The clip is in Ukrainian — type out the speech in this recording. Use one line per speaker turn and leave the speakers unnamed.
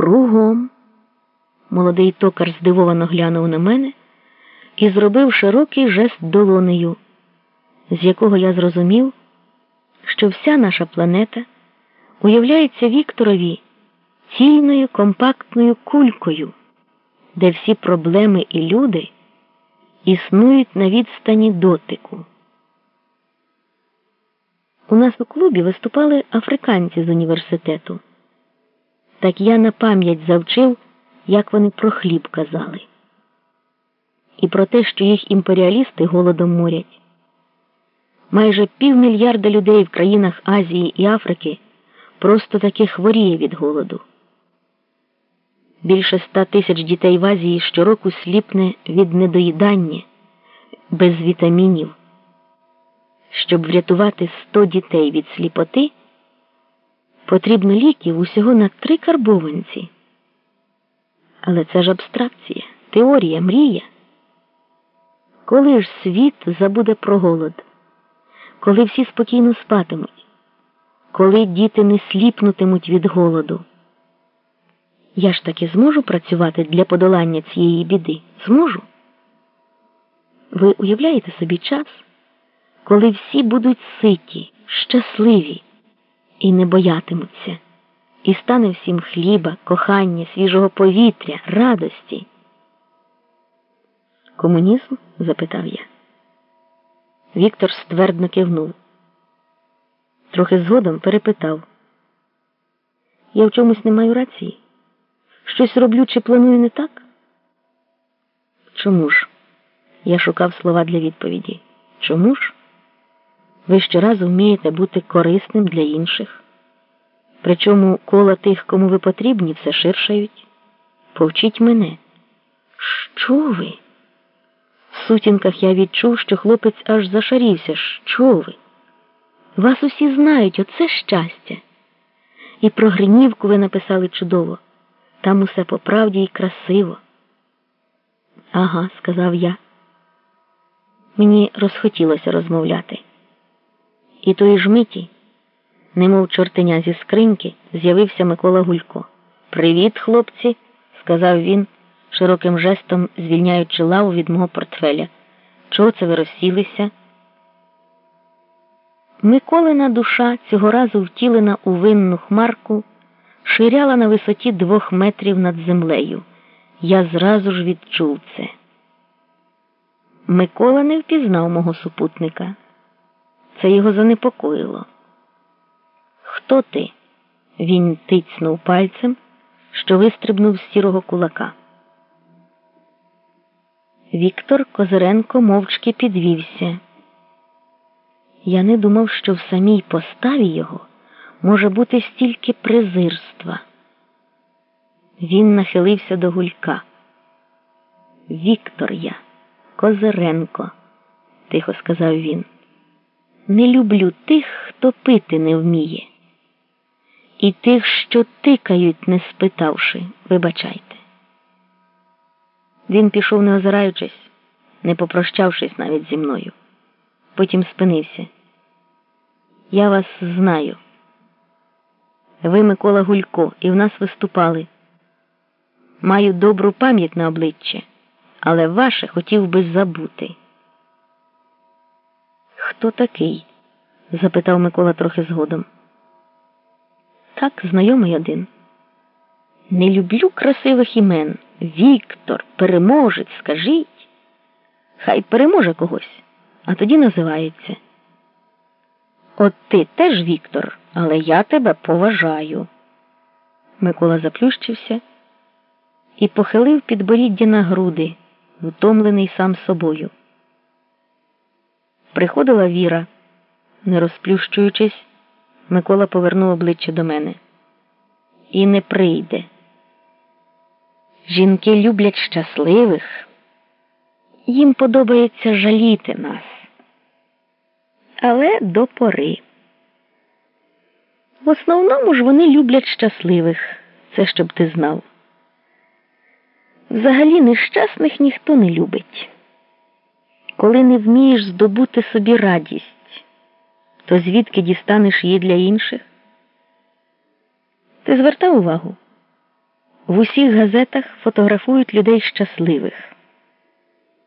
Кругом. Молодий токар здивовано глянув на мене і зробив широкий жест долонею, з якого я зрозумів, що вся наша планета уявляється Вікторові цільною компактною кулькою, де всі проблеми і люди існують на відстані дотику. У нас у клубі виступали африканці з університету. Так я на пам'ять завчив, як вони про хліб казали, і про те, що їх імперіалісти голодом морять. Майже півмільярда людей в країнах Азії і Африки просто таки хворіє від голоду. Більше ста тисяч дітей в Азії щороку сліпне від недоїдання без вітамінів. Щоб врятувати 100 дітей від сліпоти, потрібно ліків усього на три карбованці. Але це ж абстракція, теорія, мрія. Коли ж світ забуде про голод, коли всі спокійно спатимуть, коли діти не сліпнутимуть від голоду, я ж таки зможу працювати для подолання цієї біди? Зможу? Ви уявляєте собі час? коли всі будуть ситі, щасливі і не боятимуться, і стане всім хліба, кохання, свіжого повітря, радості. Комунізм? запитав я. Віктор ствердно кивнув. Трохи згодом перепитав. Я в чомусь не маю рації? Щось роблю чи планую не так? Чому ж? Я шукав слова для відповіді. Чому ж? Ви щоразу вмієте бути корисним для інших. Причому кола тих, кому ви потрібні, все ширшають. Повчіть мене. Що ви? В сутінках я відчув, що хлопець аж зашарівся. Що ви? Вас усі знають, оце щастя. І про Гринівку ви написали чудово. Там усе по правді і красиво. Ага, сказав я. Мені розхотілося розмовляти. І тої ж миті, немов чортеня зі скриньки, з'явився Микола Гулько. Привіт, хлопці, сказав він, широким жестом звільняючи лаву від мого портфеля. Чого це ви розсілися? Миколина душа, цього разу втілена у винну хмарку, ширяла на висоті двох метрів над землею. Я зразу ж відчув це. Микола не впізнав мого супутника. Це його занепокоїло. Хто ти? Він тицнув пальцем, що вистрибнув з сірого кулака. Віктор Козиренко мовчки підвівся. Я не думав, що в самій поставі його може бути стільки презирства. Він нахилився до гулька. Віктор я, Козиренко, тихо сказав він. Не люблю тих, хто пити не вміє, і тих, що тикають, не спитавши, вибачайте. Він пішов, не озираючись, не попрощавшись навіть зі мною. Потім спинився. Я вас знаю. Ви Микола Гулько, і в нас виступали. Маю добру пам'ять на обличчя, але ваше хотів би забути. Хто такий? запитав Микола трохи згодом. Так, знайомий один. Не люблю красивих імен. Віктор, переможець, скажіть. Хай переможе когось, а тоді називається. От ти теж Віктор, але я тебе поважаю. Микола заплющився і похилив підборіддя на груди, втомлений сам собою. Приходила Віра. Не розплющуючись, Микола повернув обличчя до мене. І не прийде. Жінки люблять щасливих, їм подобається жаліти нас. Але до пори. В основному ж вони люблять щасливих, це щоб ти знав. Взагалі нещасних ніхто не любить коли не вмієш здобути собі радість, то звідки дістанеш її для інших? Ти звертав увагу? В усіх газетах фотографують людей щасливих.